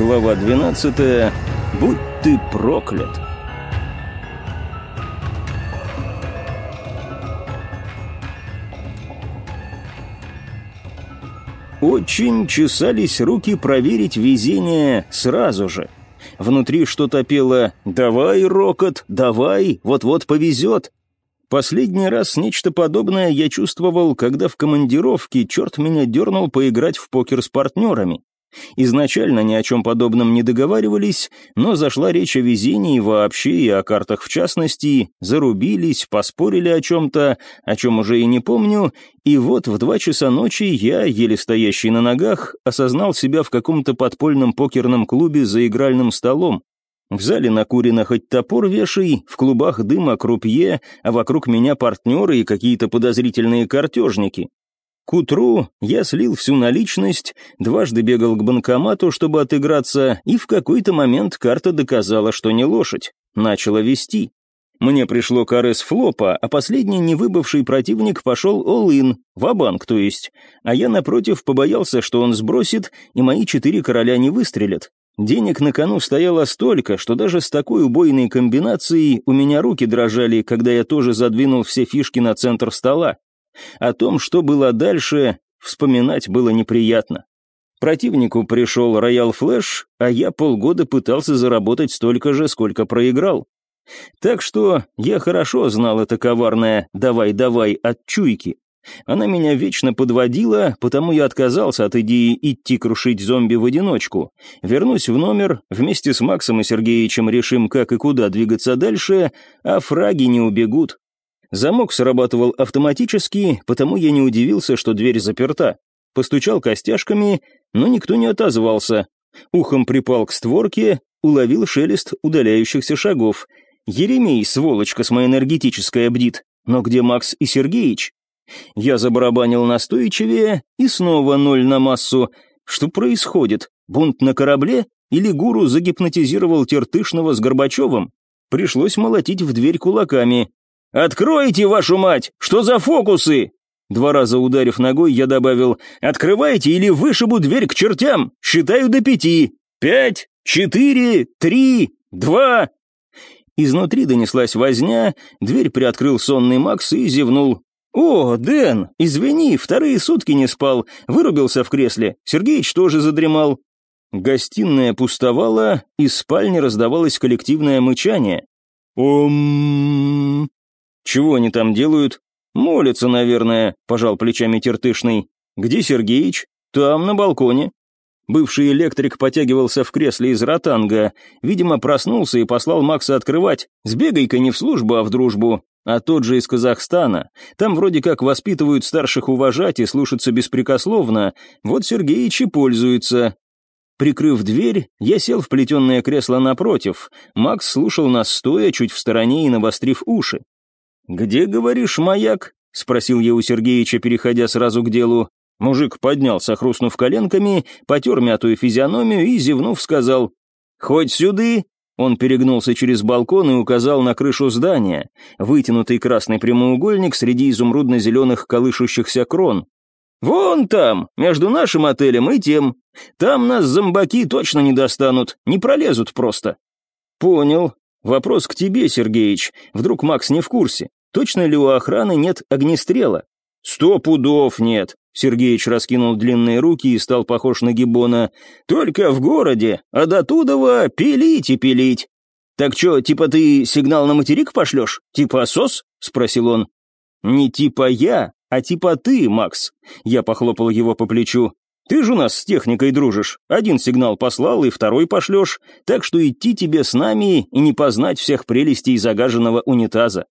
Глава 12. Будь ты проклят. Очень чесались руки проверить везение сразу же. Внутри что-то пело «Давай, Рокот, давай, вот-вот повезет». Последний раз нечто подобное я чувствовал, когда в командировке черт меня дернул поиграть в покер с партнерами. Изначально ни о чем подобном не договаривались, но зашла речь о везении вообще и о картах в частности, зарубились, поспорили о чем-то, о чем уже и не помню, и вот в два часа ночи я, еле стоящий на ногах, осознал себя в каком-то подпольном покерном клубе за игральным столом. В зале накурено хоть топор вешай, в клубах дыма крупье, а вокруг меня партнеры и какие-то подозрительные картежники. К утру я слил всю наличность, дважды бегал к банкомату, чтобы отыграться, и в какой-то момент карта доказала, что не лошадь. Начала вести. Мне пришло карес флопа, а последний невыбывший противник пошел all-in, ва-банк то есть, а я, напротив, побоялся, что он сбросит, и мои четыре короля не выстрелят. Денег на кону стояло столько, что даже с такой убойной комбинацией у меня руки дрожали, когда я тоже задвинул все фишки на центр стола. О том, что было дальше, вспоминать было неприятно. Противнику пришел Роял Флэш, а я полгода пытался заработать столько же, сколько проиграл. Так что я хорошо знал это коварное «давай-давай» от чуйки. Она меня вечно подводила, потому я отказался от идеи идти крушить зомби в одиночку. Вернусь в номер, вместе с Максом и Сергеевичем решим, как и куда двигаться дальше, а фраги не убегут. Замок срабатывал автоматически, потому я не удивился, что дверь заперта. Постучал костяшками, но никто не отозвался. Ухом припал к створке, уловил шелест удаляющихся шагов. Еремей, сволочь космоэнергетическая, бдит. Но где Макс и Сергеич? Я забарабанил настойчивее, и снова ноль на массу. Что происходит? Бунт на корабле? Или гуру загипнотизировал Тертышного с Горбачевым? Пришлось молотить в дверь кулаками. «Откройте, вашу мать! Что за фокусы?» Два раза ударив ногой, я добавил «Открывайте или вышибу дверь к чертям! Считаю до пяти! Пять, четыре, три, два...» Изнутри донеслась возня, дверь приоткрыл сонный Макс и зевнул. «О, Дэн, извини, вторые сутки не спал, вырубился в кресле, Сергеич тоже задремал». Гостиная пустовала, из спальни раздавалось коллективное мычание. «Ом...» Чего они там делают? Молятся, наверное, пожал плечами Тертышный. Где Сергеич? Там, на балконе. Бывший электрик потягивался в кресле из ротанга. Видимо, проснулся и послал Макса открывать. Сбегай-ка не в службу, а в дружбу. А тот же из Казахстана. Там вроде как воспитывают старших уважать и слушаться беспрекословно. Вот Сергеич и пользуется. Прикрыв дверь, я сел в плетенное кресло напротив. Макс слушал нас стоя, чуть в стороне и навострив уши. «Где, говоришь, маяк?» — спросил я у Сергеича, переходя сразу к делу. Мужик поднялся, хрустнув коленками, потер мятую физиономию и, зевнув, сказал «Хоть сюды!» Он перегнулся через балкон и указал на крышу здания, вытянутый красный прямоугольник среди изумрудно-зеленых колышущихся крон. «Вон там, между нашим отелем и тем. Там нас зомбаки точно не достанут, не пролезут просто». «Понял. Вопрос к тебе, Сергеич. Вдруг Макс не в курсе. Точно ли у охраны нет огнестрела? Сто пудов нет. Сергеич раскинул длинные руки и стал похож на гибона. Только в городе, а до тудова пилить и пилить. Так что, типа ты сигнал на материк пошлешь? Типа сос? Спросил он. Не типа я, а типа ты, Макс. Я похлопал его по плечу. Ты же у нас с техникой дружишь. Один сигнал послал и второй пошлешь, так что идти тебе с нами и не познать всех прелестей загаженного унитаза.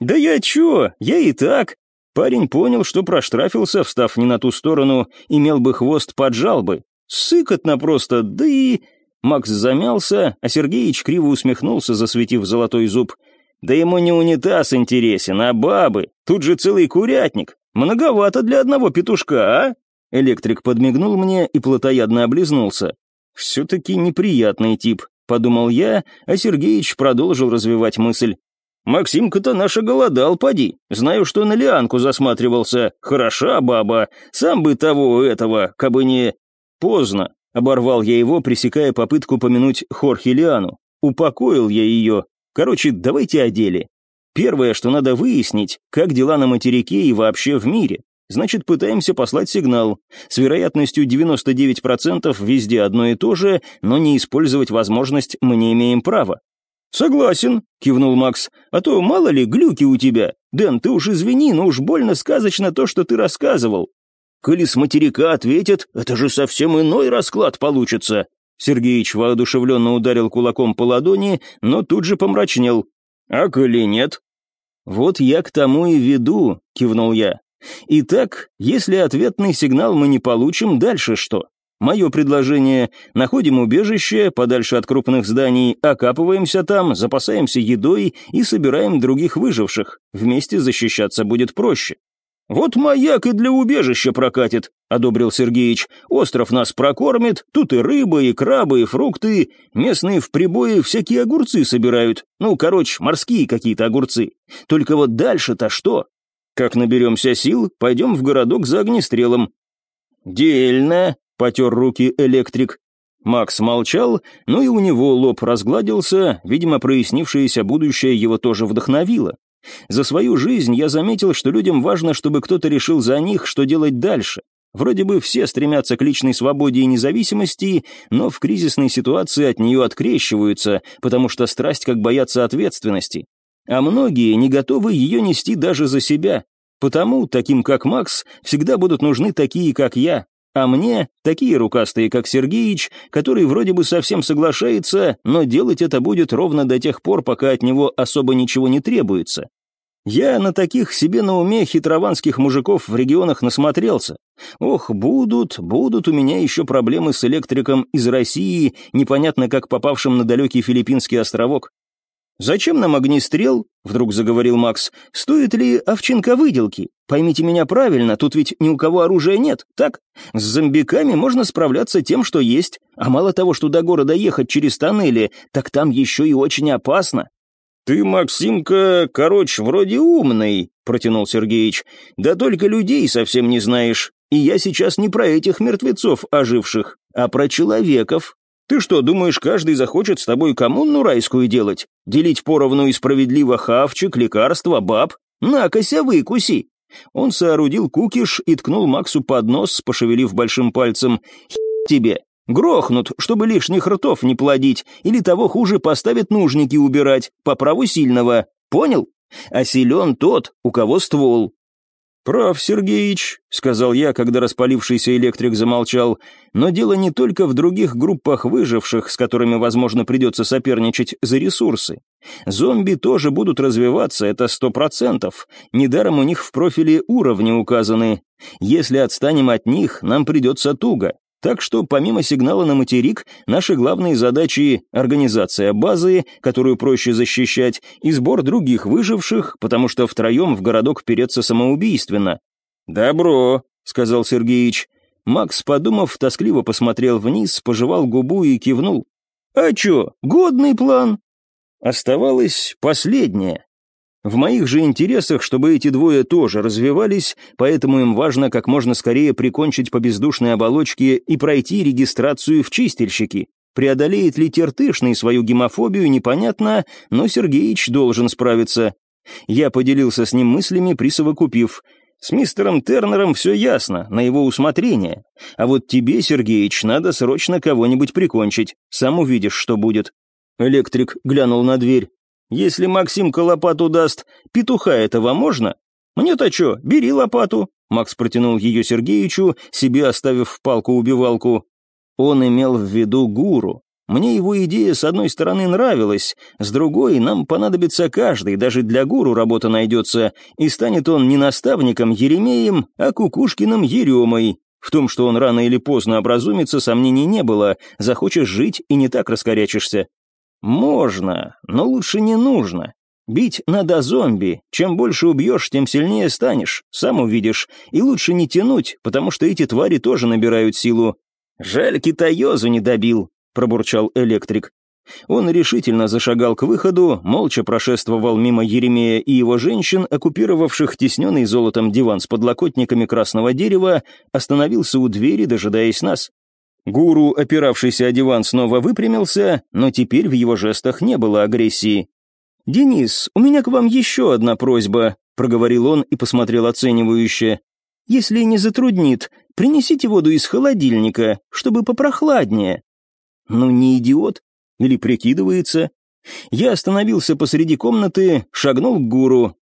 «Да я чё? Я и так». Парень понял, что проштрафился, встав не на ту сторону, имел бы хвост, поджал бы. Сыкотно просто, да и... Макс замялся, а Сергеич криво усмехнулся, засветив золотой зуб. «Да ему не унитаз интересен, а бабы. Тут же целый курятник. Многовато для одного петушка, а?» Электрик подмигнул мне и плотоядно облизнулся. «Все-таки неприятный тип», — подумал я, а Сергеич продолжил развивать мысль. Максимка-то наша голодал, поди. Знаю, что на лианку засматривался. Хороша баба. Сам бы того этого, кабы не... Поздно. Оборвал я его, пресекая попытку помянуть Хорхе Лиану. Упокоил я ее. Короче, давайте о деле. Первое, что надо выяснить, как дела на материке и вообще в мире. Значит, пытаемся послать сигнал. С вероятностью 99% везде одно и то же, но не использовать возможность мы не имеем права. «Согласен», — кивнул Макс. «А то мало ли глюки у тебя. Дэн, ты уж извини, но уж больно сказочно то, что ты рассказывал». «Коли с материка ответят, это же совсем иной расклад получится». Сергеич воодушевленно ударил кулаком по ладони, но тут же помрачнел. «А коли нет?» «Вот я к тому и веду», — кивнул я. Итак, если ответный сигнал мы не получим, дальше что? Мое предложение – находим убежище подальше от крупных зданий, окапываемся там, запасаемся едой и собираем других выживших. Вместе защищаться будет проще. «Вот маяк и для убежища прокатит», — одобрил Сергеич. «Остров нас прокормит, тут и рыба, и крабы, и фрукты. Местные в прибое всякие огурцы собирают. Ну, короче, морские какие-то огурцы. Только вот дальше-то что? Как наберемся сил, пойдем в городок за огнестрелом». «Дельно», — потер руки электрик. Макс молчал, но и у него лоб разгладился, видимо, прояснившееся будущее его тоже вдохновило. За свою жизнь я заметил, что людям важно, чтобы кто-то решил за них, что делать дальше. Вроде бы все стремятся к личной свободе и независимости, но в кризисной ситуации от нее открещиваются, потому что страсть как боятся ответственности а многие не готовы ее нести даже за себя. Потому, таким как Макс, всегда будут нужны такие, как я, а мне такие рукастые, как Сергеич, который вроде бы совсем соглашается, но делать это будет ровно до тех пор, пока от него особо ничего не требуется. Я на таких себе на уме хитрованских мужиков в регионах насмотрелся. Ох, будут, будут у меня еще проблемы с электриком из России, непонятно как попавшим на далекий филиппинский островок. «Зачем нам огнестрел?» — вдруг заговорил Макс. «Стоит ли овчинка выделки? Поймите меня правильно, тут ведь ни у кого оружия нет, так? С зомбиками можно справляться тем, что есть, а мало того, что до города ехать через тоннели, так там еще и очень опасно». «Ты, Максимка, короче, вроде умный», — протянул Сергеич. «Да только людей совсем не знаешь. И я сейчас не про этих мертвецов оживших, а про человеков, ты что, думаешь, каждый захочет с тобой коммуну райскую делать? Делить поровну и справедливо хавчик, лекарства, баб? На-кася выкуси!» Он соорудил кукиш и ткнул Максу под нос, пошевелив большим пальцем. тебе! Грохнут, чтобы лишних ртов не плодить, или того хуже поставят нужники убирать, по праву сильного. Понял? А силен тот, у кого ствол, «Прав, Сергеич», — сказал я, когда распалившийся электрик замолчал, «но дело не только в других группах выживших, с которыми, возможно, придется соперничать за ресурсы. Зомби тоже будут развиваться, это сто процентов. Недаром у них в профиле уровни указаны. Если отстанем от них, нам придется туго. Так что помимо сигнала на материк, наши главные задачи – организация базы, которую проще защищать, и сбор других выживших, потому что втроем в городок переться самоубийственно. «Добро», – сказал Сергеич. Макс, подумав, тоскливо посмотрел вниз, пожевал губу и кивнул. «А чё, годный план?» Оставалось последнее. В моих же интересах, чтобы эти двое тоже развивались, поэтому им важно как можно скорее прикончить по бездушной оболочке и пройти регистрацию в чистильщики. Преодолеет ли Тертышный свою гемофобию, непонятно, но Сергеич должен справиться. Я поделился с ним мыслями, присовокупив. С мистером Тернером все ясно, на его усмотрение. А вот тебе, Сергеич, надо срочно кого-нибудь прикончить. Сам увидишь, что будет. Электрик глянул на дверь. Если Максимка лопату даст, петуха этого можно? Мне-то что, бери лопату. Макс протянул ее Сергеичу, себе оставив палку-убивалку. Он имел в виду гуру. Мне его идея с одной стороны нравилась, с другой нам понадобится каждый, даже для гуру работа найдется, и станет он не наставником Еремеем, а Кукушкиным Еремой. В том, что он рано или поздно образумится, сомнений не было, захочешь жить и не так раскорячишься. «Можно, но лучше не нужно. Бить надо зомби. Чем больше убьешь, тем сильнее станешь. Сам увидишь. И лучше не тянуть, потому что эти твари тоже набирают силу». «Жаль, китаёзу не добил», — пробурчал электрик. Он решительно зашагал к выходу, молча прошествовал мимо Еремея и его женщин, оккупировавших тесненный золотом диван с подлокотниками красного дерева, остановился у двери, дожидаясь нас. Гуру, опиравшийся о диван, снова выпрямился, но теперь в его жестах не было агрессии. «Денис, у меня к вам еще одна просьба», — проговорил он и посмотрел оценивающе. «Если не затруднит, принесите воду из холодильника, чтобы попрохладнее». «Ну, не идиот? Или прикидывается?» Я остановился посреди комнаты, шагнул к гуру.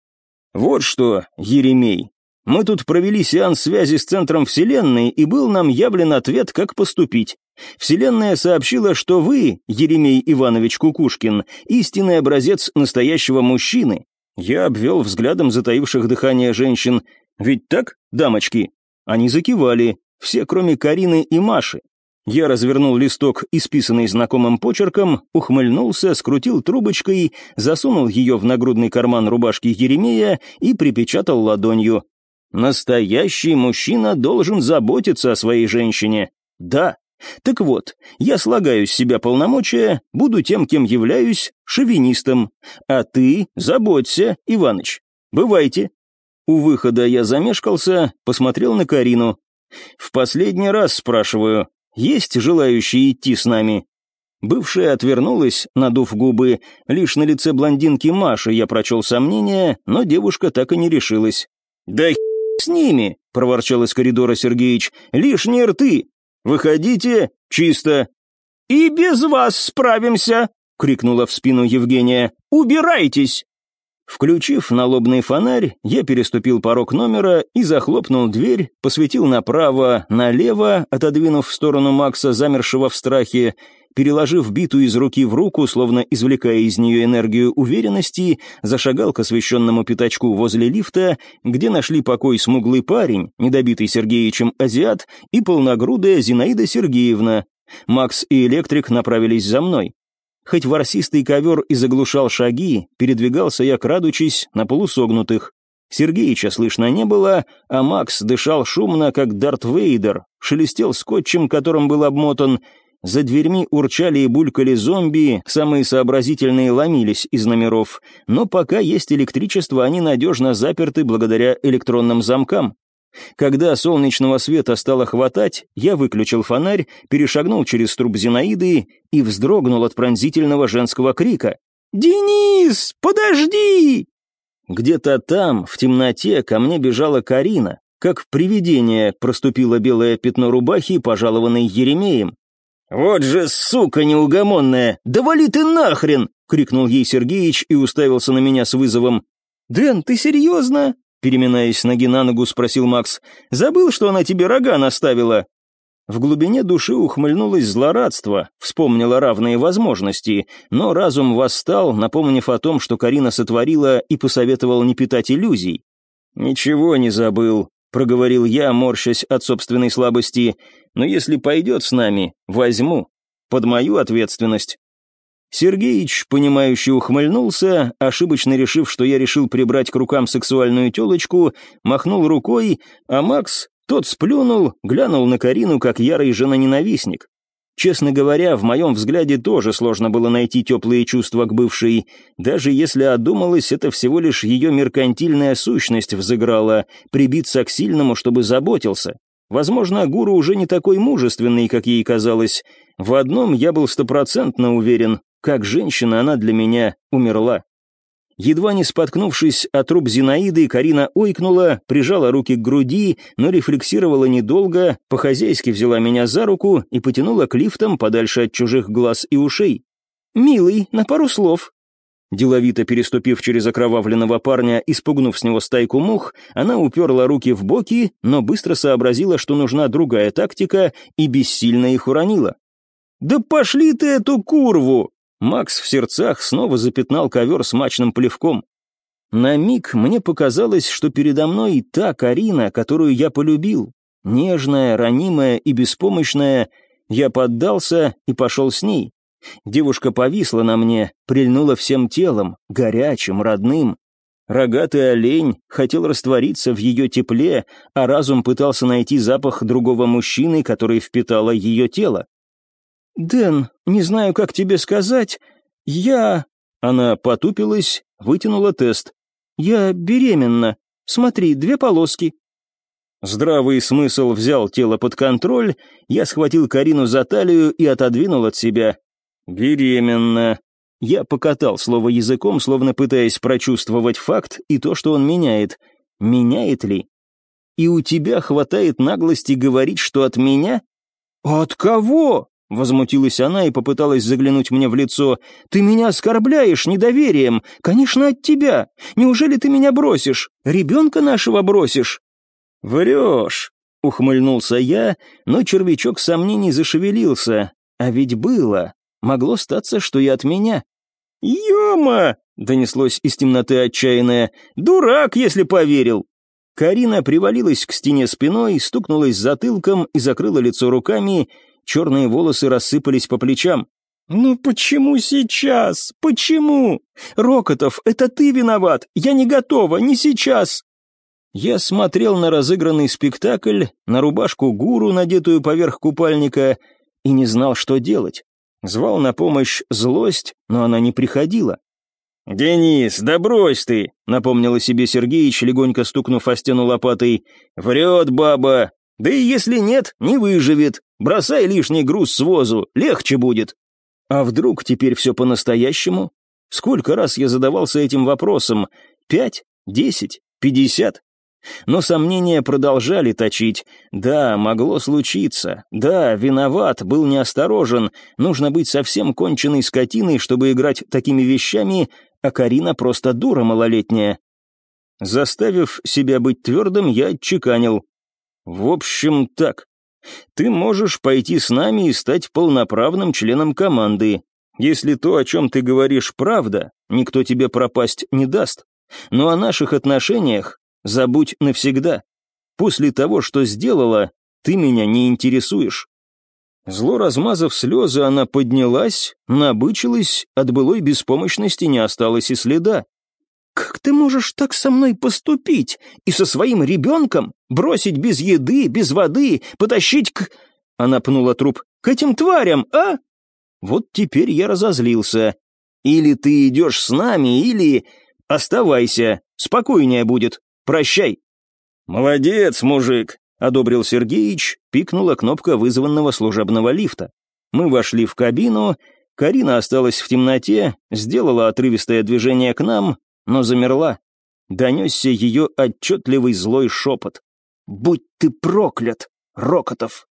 «Вот что, Еремей, мы тут провели сеанс связи с центром Вселенной, и был нам явлен ответ, как поступить. Вселенная сообщила, что вы, Еремей Иванович Кукушкин, истинный образец настоящего мужчины. Я обвел взглядом затаивших дыхание женщин. Ведь так, дамочки? Они закивали, все, кроме Карины и Маши. Я развернул листок, исписанный знакомым почерком, ухмыльнулся, скрутил трубочкой, засунул ее в нагрудный карман рубашки Еремея и припечатал ладонью. Настоящий мужчина должен заботиться о своей женщине. Да. Так вот, я слагаю с себя полномочия, буду тем, кем являюсь, шовинистом. А ты заботься, Иваныч. Бывайте. У выхода я замешкался, посмотрел на Карину. В последний раз спрашиваю, есть желающие идти с нами? Бывшая отвернулась, надув губы. Лишь на лице блондинки Маши я прочел сомнения, но девушка так и не решилась. «Да с ними!» — проворчал из коридора Сергеич. «Лишние рты! Выходите, чисто!» «И без вас справимся!» — крикнула в спину Евгения. «Убирайтесь!» Включив налобный фонарь, я переступил порог номера и захлопнул дверь, посветил направо, налево, отодвинув в сторону Макса, замершего в страхе, переложив биту из руки в руку, словно извлекая из нее энергию уверенности, зашагал к освещенному пятачку возле лифта, где нашли покой смуглый парень, недобитый Сергеичем азиат, и полногрудая Зинаида Сергеевна. Макс и Электрик направились за мной. Хоть ворсистый ковер и заглушал шаги, передвигался я, крадучись, на полусогнутых. Сергеича слышно не было, а Макс дышал шумно, как Дарт Вейдер, шелестел скотчем, которым был обмотан, за дверьми урчали и булькали зомби, самые сообразительные ломились из номеров, но пока есть электричество, они надежно заперты благодаря электронным замкам. Когда солнечного света стало хватать, я выключил фонарь, перешагнул через труп Зинаиды и вздрогнул от пронзительного женского крика. «Денис, подожди!» Где-то там, в темноте, ко мне бежала Карина. Как в привидение проступило белое пятно рубахи, пожалованной Еремеем. «Вот же сука неугомонная! Да вали ты нахрен!» — крикнул ей Сергеич и уставился на меня с вызовом. «Дэн, ты серьезно?» — переминаясь ноги на ногу, спросил Макс. «Забыл, что она тебе рога наставила?» В глубине души ухмыльнулось злорадство, вспомнила равные возможности, но разум восстал, напомнив о том, что Карина сотворила и посоветовал не питать иллюзий. «Ничего не забыл», проговорил я, морщась от собственной слабости, но если пойдет с нами, возьму. Под мою ответственность. Сергеич, понимающе ухмыльнулся, ошибочно решив, что я решил прибрать к рукам сексуальную телочку, махнул рукой, а Макс, тот сплюнул, глянул на Карину, как ярый жена-ненавистник. Честно говоря, в моем взгляде тоже сложно было найти теплые чувства к бывшей. Даже если одумалась, это всего лишь ее меркантильная сущность взыграла, прибиться к сильному, чтобы заботился. Возможно, гуру уже не такой мужественный, как ей казалось. В одном я был стопроцентно уверен, как женщина она для меня умерла. Едва не споткнувшись о труп Зинаиды, Карина ойкнула, прижала руки к груди, но рефлексировала недолго, по-хозяйски взяла меня за руку и потянула к лифтам подальше от чужих глаз и ушей. «Милый, на пару слов». Деловито переступив через окровавленного парня и спугнув с него стайку мух, она уперла руки в боки, но быстро сообразила, что нужна другая тактика, и бессильно их уронила. «Да пошли ты эту курву!» Макс в сердцах снова запятнал ковер смачным плевком. На миг мне показалось, что передо мной та Карина, которую я полюбил. Нежная, ранимая и беспомощная. Я поддался и пошел с ней. Девушка повисла на мне, прильнула всем телом, горячим, родным. Рогатый олень хотел раствориться в ее тепле, а разум пытался найти запах другого мужчины, который впитало ее тело. «Дэн, не знаю, как тебе сказать. Я...» Она потупилась, вытянула тест. «Я беременна. Смотри, две полоски». Здравый смысл взял тело под контроль, я схватил Карину за талию и отодвинул от себя. «Беременна». Я покатал слово языком, словно пытаясь прочувствовать факт и то, что он меняет. Меняет ли? И у тебя хватает наглости говорить, что от меня? От кого? Возмутилась она и попыталась заглянуть мне в лицо. «Ты меня оскорбляешь недоверием. Конечно, от тебя. Неужели ты меня бросишь? Ребенка нашего бросишь?» «Врешь», — ухмыльнулся я, но червячок сомнений зашевелился. «А ведь было. Могло статься, что и от меня». «Ема!» — донеслось из темноты отчаянное. «Дурак, если поверил!» Карина привалилась к стене спиной, стукнулась затылком и закрыла лицо руками, черные волосы рассыпались по плечам. «Ну почему сейчас? Почему? Рокотов, это ты виноват! Я не готова, не сейчас!» Я смотрел на разыгранный спектакль, на рубашку гуру, надетую поверх купальника, и не знал, что делать. Звал на помощь злость, но она не приходила. «Денис, да брось ты!» — напомнил себе Сергеич, легонько стукнув о стену лопатой. «Врет баба! Да и если нет, не выживет. Бросай лишний груз с возу, легче будет. А вдруг теперь все по-настоящему? Сколько раз я задавался этим вопросом? Пять? Десять? Пятьдесят? Но сомнения продолжали точить. Да, могло случиться. Да, виноват, был неосторожен. Нужно быть совсем конченной скотиной, чтобы играть такими вещами, а Карина просто дура малолетняя. Заставив себя быть твердым, я отчеканил. В общем, так. Ты можешь пойти с нами и стать полноправным членом команды. Если то, о чем ты говоришь, правда, никто тебе пропасть не даст. Но о наших отношениях забудь навсегда. После того, что сделала, ты меня не интересуешь». Зло размазав слезы, она поднялась, набычилась, от былой беспомощности не осталось и следа. «Как ты можешь так со мной поступить? И со своим ребенком? Бросить без еды, без воды, потащить к...» Она пнула труп. «К этим тварям, а?» Вот теперь я разозлился. «Или ты идешь с нами, или... Оставайся, спокойнее будет. Прощай». «Молодец, мужик», — одобрил Сергеич, пикнула кнопка вызванного служебного лифта. Мы вошли в кабину, Карина осталась в темноте, сделала отрывистое движение к нам, но замерла. Донесся ее отчетливый злой шепот. «Будь ты проклят, Рокотов!»